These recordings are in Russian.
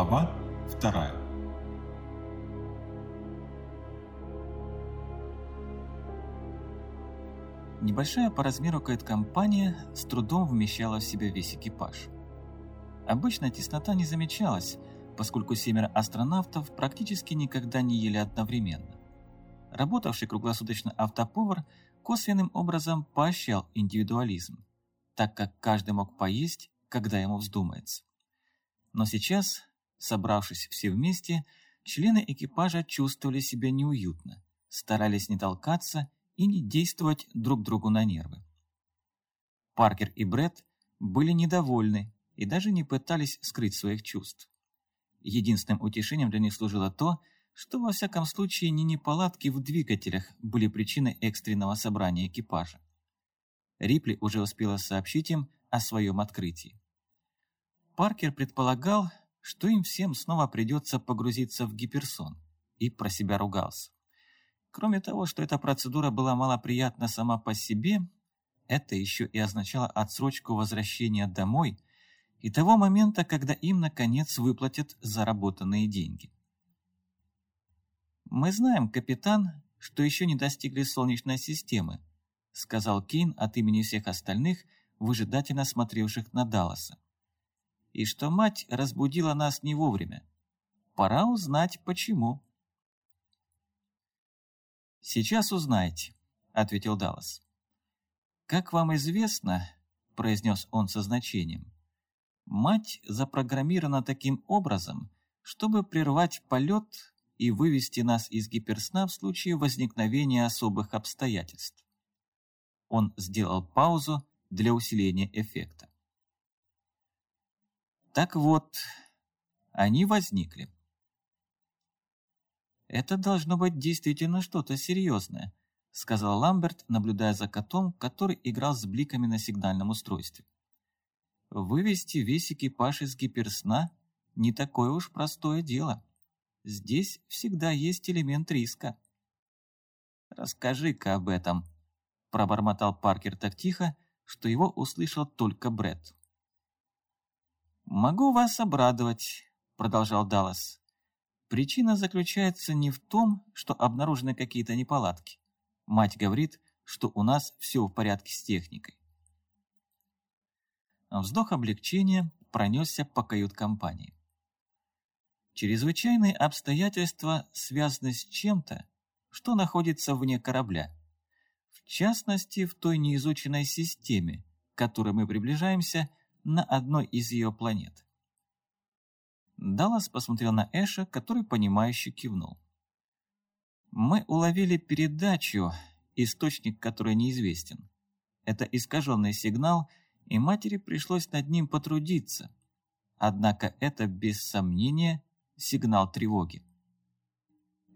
Глава вторая Небольшая по размеру кают-компания с трудом вмещала в себя весь экипаж. Обычно теснота не замечалась, поскольку семеро астронавтов практически никогда не ели одновременно. Работавший круглосуточно автоповар косвенным образом поощрял индивидуализм, так как каждый мог поесть, когда ему вздумается. Но сейчас, собравшись все вместе, члены экипажа чувствовали себя неуютно, старались не толкаться и не действовать друг другу на нервы. Паркер и Бред были недовольны и даже не пытались скрыть своих чувств. Единственным утешением для них служило то, что во всяком случае не неполадки в двигателях были причиной экстренного собрания экипажа. Рипли уже успела сообщить им о своем открытии. Паркер предполагал, что им всем снова придется погрузиться в гиперсон, и про себя ругался. Кроме того, что эта процедура была малоприятна сама по себе, это еще и означало отсрочку возвращения домой и того момента, когда им, наконец, выплатят заработанные деньги. «Мы знаем, капитан, что еще не достигли Солнечной системы», сказал Кейн от имени всех остальных, выжидательно смотревших на Далласа. «И что мать разбудила нас не вовремя. Пора узнать, почему». «Сейчас узнаете», — ответил Даллас. «Как вам известно», — произнес он со значением, «мать запрограммирована таким образом, чтобы прервать полет и вывести нас из гиперсна в случае возникновения особых обстоятельств». Он сделал паузу для усиления эффекта. Так вот, они возникли. «Это должно быть действительно что-то серьезное», сказал Ламберт, наблюдая за котом, который играл с бликами на сигнальном устройстве. «Вывести весь экипаж из гиперсна – не такое уж простое дело. Здесь всегда есть элемент риска». «Расскажи-ка об этом», – пробормотал Паркер так тихо, что его услышал только Бред. «Могу вас обрадовать», – продолжал Даллас. Причина заключается не в том, что обнаружены какие-то неполадки. Мать говорит, что у нас все в порядке с техникой. Вздох облегчения пронесся по кают-компании. Чрезвычайные обстоятельства связаны с чем-то, что находится вне корабля. В частности, в той неизученной системе, к которой мы приближаемся на одной из ее планет. Даллас посмотрел на Эша, который понимающе кивнул. «Мы уловили передачу, источник которой неизвестен. Это искаженный сигнал, и матери пришлось над ним потрудиться. Однако это, без сомнения, сигнал тревоги».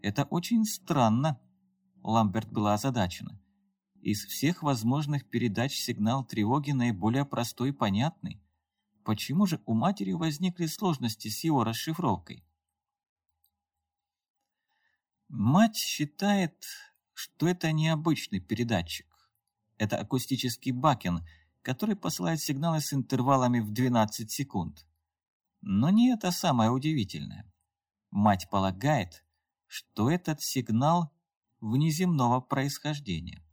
«Это очень странно», — Ламберт была озадачена. «Из всех возможных передач сигнал тревоги наиболее простой и понятный. Почему же у матери возникли сложности с его расшифровкой? Мать считает, что это необычный передатчик. Это акустический бакен, который посылает сигналы с интервалами в 12 секунд. Но не это самое удивительное. Мать полагает, что этот сигнал внеземного происхождения.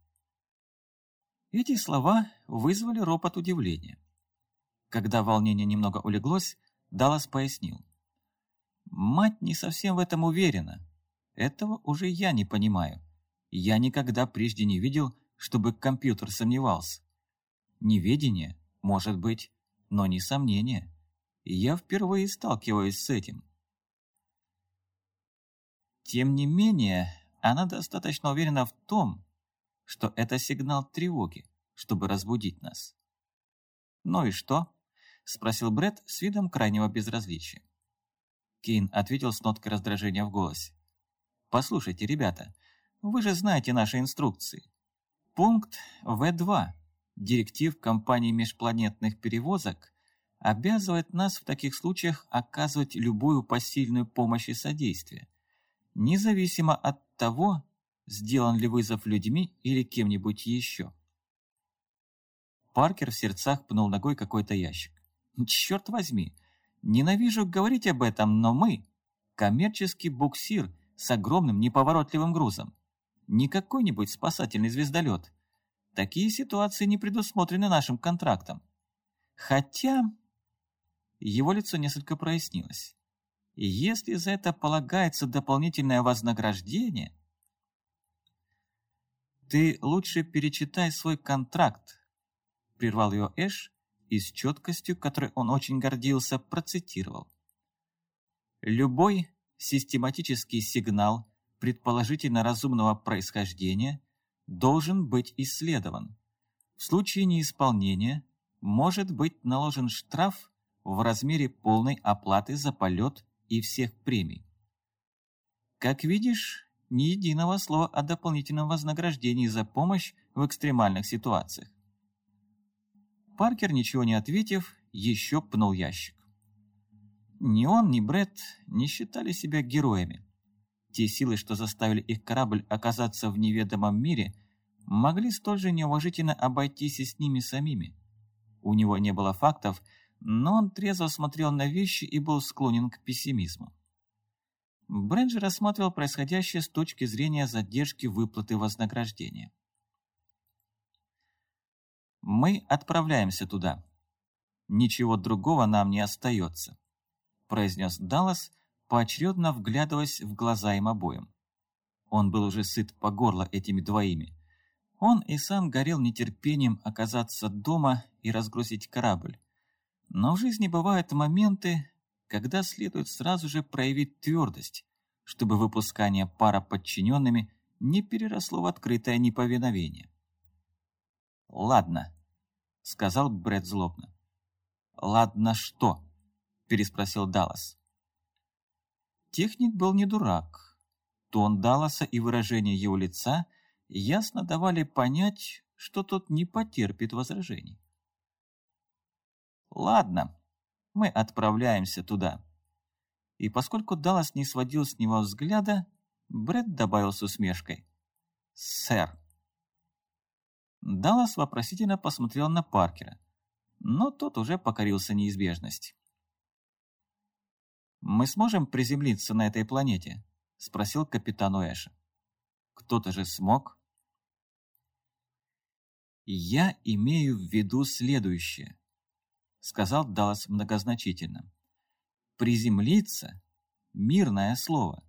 Эти слова вызвали ропот удивления. Когда волнение немного улеглось, Даллас пояснил. «Мать не совсем в этом уверена. Этого уже я не понимаю. Я никогда прежде не видел, чтобы компьютер сомневался. Неведение, может быть, но не сомнение. Я впервые сталкиваюсь с этим». Тем не менее, она достаточно уверена в том, что это сигнал тревоги, чтобы разбудить нас. Ну и что? — спросил Бред с видом крайнего безразличия. Кейн ответил с ноткой раздражения в голосе. «Послушайте, ребята, вы же знаете наши инструкции. Пункт В2 директив компании межпланетных перевозок обязывает нас в таких случаях оказывать любую посильную помощь и содействие, независимо от того, сделан ли вызов людьми или кем-нибудь еще. Паркер в сердцах пнул ногой какой-то ящик. Черт возьми, Ненавижу говорить об этом, но мы – коммерческий буксир с огромным неповоротливым грузом. Не какой-нибудь спасательный звездолет. Такие ситуации не предусмотрены нашим контрактом. Хотя... Его лицо несколько прояснилось. Если за это полагается дополнительное вознаграждение... «Ты лучше перечитай свой контракт», — прервал ее Эш и с четкостью, которой он очень гордился, процитировал. «Любой систематический сигнал предположительно разумного происхождения должен быть исследован. В случае неисполнения может быть наложен штраф в размере полной оплаты за полет и всех премий. Как видишь, ни единого слова о дополнительном вознаграждении за помощь в экстремальных ситуациях. Паркер, ничего не ответив, еще пнул ящик. Ни он, ни Бред не считали себя героями. Те силы, что заставили их корабль оказаться в неведомом мире, могли столь же неуважительно обойтись и с ними самими. У него не было фактов, но он трезво смотрел на вещи и был склонен к пессимизму. Бренджи рассматривал происходящее с точки зрения задержки выплаты вознаграждения. «Мы отправляемся туда. Ничего другого нам не остается», – произнес Даллас, поочередно вглядываясь в глаза им обоим. Он был уже сыт по горло этими двоими. Он и сам горел нетерпением оказаться дома и разгрузить корабль. Но в жизни бывают моменты, когда следует сразу же проявить твердость, чтобы выпускание пара подчиненными не переросло в открытое неповиновение. «Ладно», — сказал Брэд злобно. «Ладно что?» — переспросил Даллас. Техник был не дурак. Тон Далласа и выражение его лица ясно давали понять, что тот не потерпит возражений. «Ладно, мы отправляемся туда». И поскольку Даллас не сводил с него взгляда, Брэд добавил с усмешкой. «Сэр». Даллас вопросительно посмотрел на Паркера, но тот уже покорился неизбежности. «Мы сможем приземлиться на этой планете?» — спросил капитан Уэша. «Кто-то же смог?» «Я имею в виду следующее», сказал Даллас многозначительно. Приземлиться – мирное слово.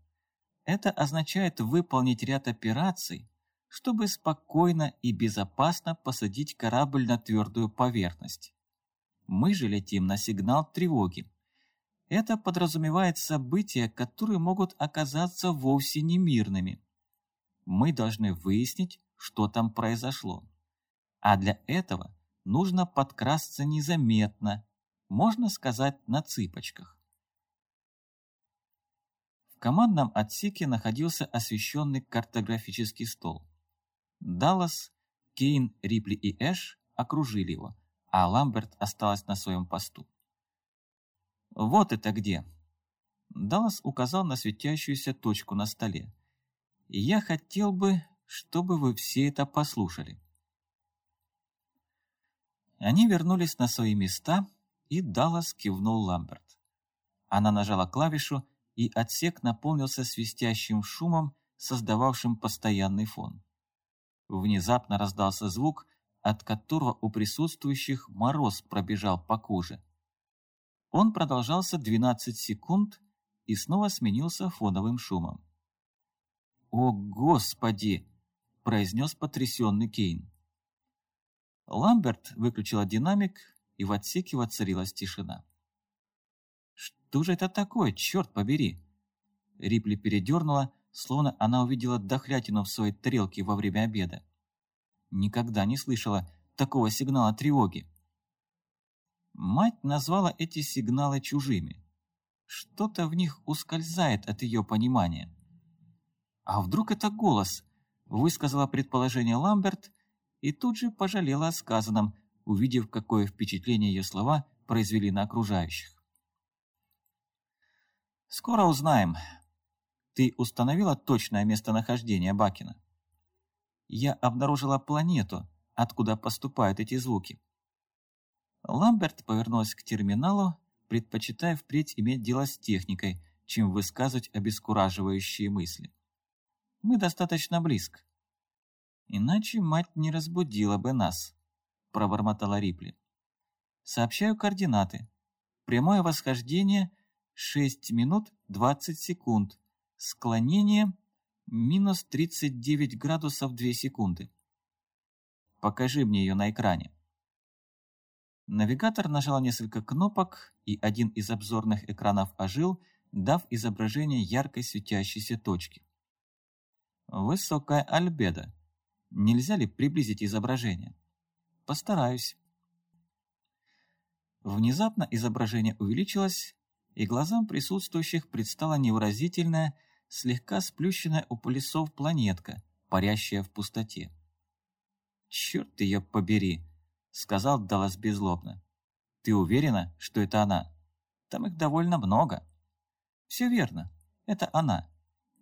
Это означает выполнить ряд операций, чтобы спокойно и безопасно посадить корабль на твердую поверхность. Мы же летим на сигнал тревоги. Это подразумевает события, которые могут оказаться вовсе не мирными. Мы должны выяснить, что там произошло. А для этого нужно подкрасться незаметно, можно сказать, на цыпочках. В командном отсеке находился освещенный картографический стол. Даллас, Кейн, Рипли и Эш окружили его, а Ламберт осталась на своем посту. «Вот это где!» Даллас указал на светящуюся точку на столе. «Я хотел бы, чтобы вы все это послушали». Они вернулись на свои места, и Даллас кивнул Ламберт. Она нажала клавишу, и отсек наполнился свистящим шумом, создававшим постоянный фон. Внезапно раздался звук, от которого у присутствующих мороз пробежал по коже. Он продолжался 12 секунд и снова сменился фоновым шумом. «О, Господи!» – произнес потрясенный Кейн. Ламберт выключила динамик, и в отсеке воцарилась тишина. «Что же это такое, черт побери?» Рипли передернула, словно она увидела дохлятину в своей тарелке во время обеда. Никогда не слышала такого сигнала тревоги. Мать назвала эти сигналы чужими. Что-то в них ускользает от ее понимания. «А вдруг это голос?» – высказала предположение Ламберт – и тут же пожалела о сказанном, увидев, какое впечатление ее слова произвели на окружающих. «Скоро узнаем. Ты установила точное местонахождение Бакина?» «Я обнаружила планету, откуда поступают эти звуки». Ламберт повернулась к терминалу предпочитая впредь иметь дело с техникой, чем высказывать обескураживающие мысли. Мы достаточно близко. Иначе мать не разбудила бы нас, пробормотала Рипли. Сообщаю координаты. Прямое восхождение 6 минут 20 секунд. Склонение минус 39 градусов 2 секунды. Покажи мне ее на экране. Навигатор нажал несколько кнопок, и один из обзорных экранов ожил, дав изображение яркой светящейся точки. Высокая альбедо. Нельзя ли приблизить изображение? Постараюсь. Внезапно изображение увеличилось, и глазам присутствующих предстала невыразительная, слегка сплющенная у полюсов планетка, парящая в пустоте. «Черт ее побери!» — сказал Даллас беззлобно. «Ты уверена, что это она? Там их довольно много». «Все верно. Это она.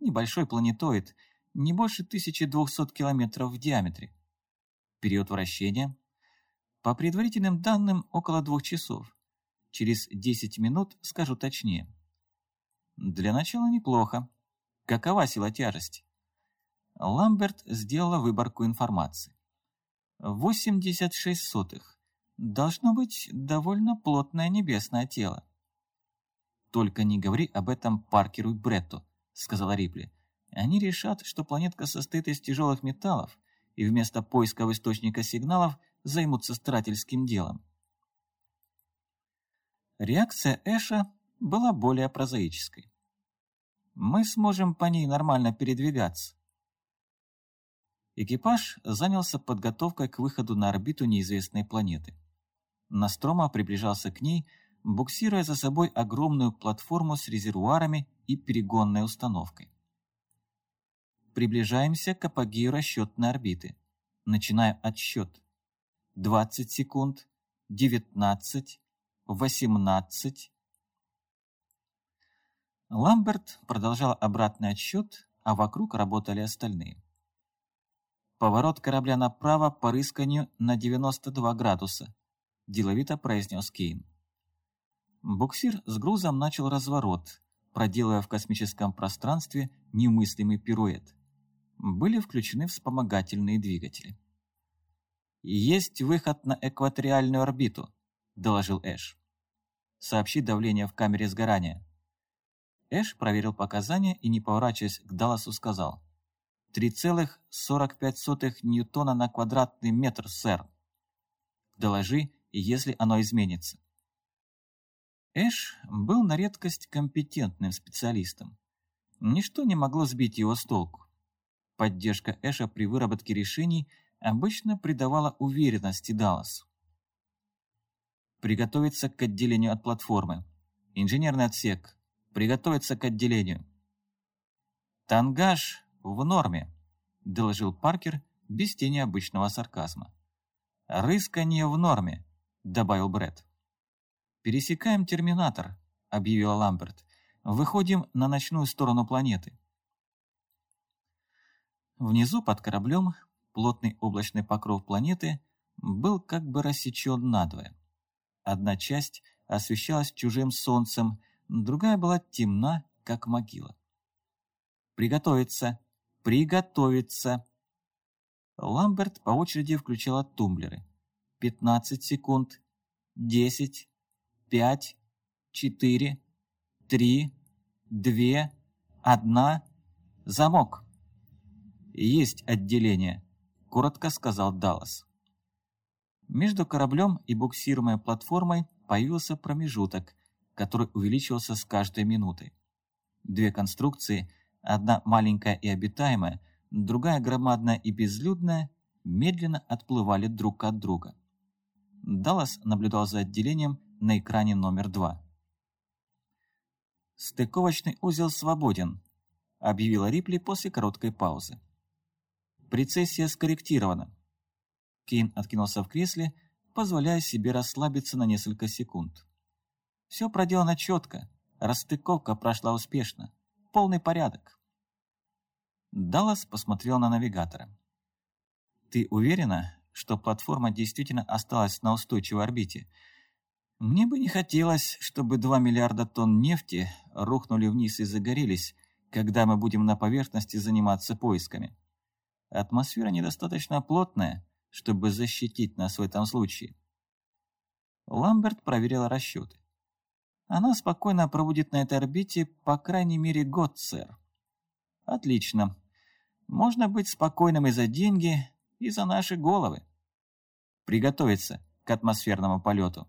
Небольшой планетоид, не больше 1200 километров в диаметре. Период вращения? По предварительным данным, около двух часов. Через 10 минут скажу точнее. Для начала неплохо. Какова сила тяжести? Ламберт сделала выборку информации. 86 сотых. Должно быть довольно плотное небесное тело. «Только не говори об этом Паркеру и Бретту», — сказала Рипли. «Они решат, что планетка состоит из тяжелых металлов, и вместо поиска источника сигналов займутся старательским делом. Реакция Эша была более прозаической. Мы сможем по ней нормально передвигаться. Экипаж занялся подготовкой к выходу на орбиту неизвестной планеты. Настрома приближался к ней, буксируя за собой огромную платформу с резервуарами и перегонной установкой. Приближаемся к апогею расчетной орбиты. Начинаем отсчет. 20 секунд, 19, восемнадцать. Ламберт продолжал обратный отсчет, а вокруг работали остальные. «Поворот корабля направо по рысканию на 92 градуса», – деловито произнес Кейн. Буксир с грузом начал разворот, проделывая в космическом пространстве немыслимый пируэт. Были включены вспомогательные двигатели. «Есть выход на экваториальную орбиту», – доложил Эш. «Сообщи давление в камере сгорания». Эш проверил показания и, не поворачиваясь к Далласу, сказал. «3,45 ньютона на квадратный метр, сэр. Доложи, если оно изменится». Эш был на редкость компетентным специалистом. Ничто не могло сбить его с толку. Поддержка Эша при выработке решений обычно придавала уверенности Далласу. Приготовиться к отделению от платформы. Инженерный отсек. Приготовиться к отделению. «Тангаж в норме», – доложил Паркер без тени обычного сарказма. «Рысканье в норме», – добавил Бред. «Пересекаем терминатор», – объявил Ламберт. «Выходим на ночную сторону планеты». Внизу под кораблем плотный облачный покров планеты был как бы рассечен надвое. Одна часть освещалась чужим солнцем, другая была темна, как могила. «Приготовиться! Приготовиться!» Ламберт по очереди включала тумблеры. «Пятнадцать секунд. Десять. Пять. Четыре. Три. Две. Одна. Замок!» «Есть отделение», — коротко сказал Даллас. Между кораблем и буксируемой платформой появился промежуток, который увеличивался с каждой минутой. Две конструкции, одна маленькая и обитаемая, другая громадная и безлюдная, медленно отплывали друг от друга. Даллас наблюдал за отделением на экране номер два. «Стыковочный узел свободен», — объявила Рипли после короткой паузы. «Прецессия скорректирована. Кейн откинулся в кресле, позволяя себе расслабиться на несколько секунд. Все проделано четко, расстыковка прошла успешно, полный порядок. Даллас посмотрел на навигатора. «Ты уверена, что платформа действительно осталась на устойчивой орбите? Мне бы не хотелось, чтобы 2 миллиарда тонн нефти рухнули вниз и загорелись, когда мы будем на поверхности заниматься поисками. Атмосфера недостаточно плотная, чтобы защитить нас в этом случае. Ламберт проверил расчеты. Она спокойно проводит на этой орбите по крайней мере год, сэр. Отлично. Можно быть спокойным и за деньги, и за наши головы. Приготовиться к атмосферному полету.